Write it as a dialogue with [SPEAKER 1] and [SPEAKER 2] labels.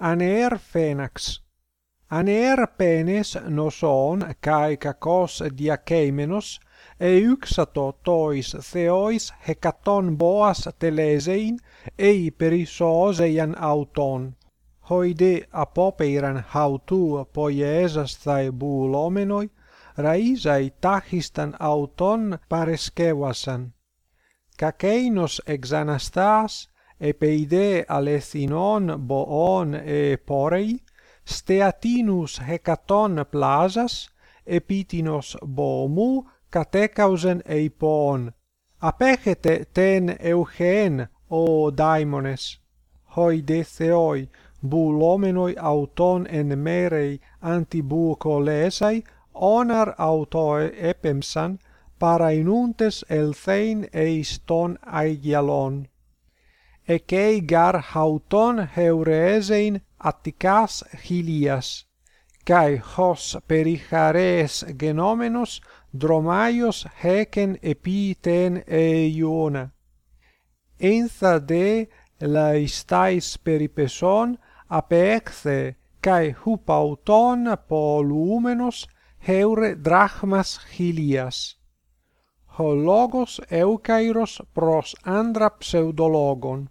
[SPEAKER 1] aner phenax aner penes noson kai kakos diakeimenos euxato tois theois hekaton boas telesein ei perisos eian auton. Hoide apopeiran hautu poiesas thai buulomenoi raisai tachistan auton pareskewasan. Kakeinos exanastas epeide alesinon boon e porei, steatinus hecaton plasas, epitinos bomu catecausen eipon. Apechete ten eugen, o daimones. Hoi de theoi, bulomenoi auton en merei antibuco lesai, onar autoe epemsan, parainuntes elthein eis ton aigialon ekei gar hauton heureesein atticas hilias kai hos perichares genomenos dromaios heken epiten eiona. Enza de laistais peripeson apexthe kai hupauton polumenos heure drachmas hilias. Ho logos eukairos pros andra pseudologon.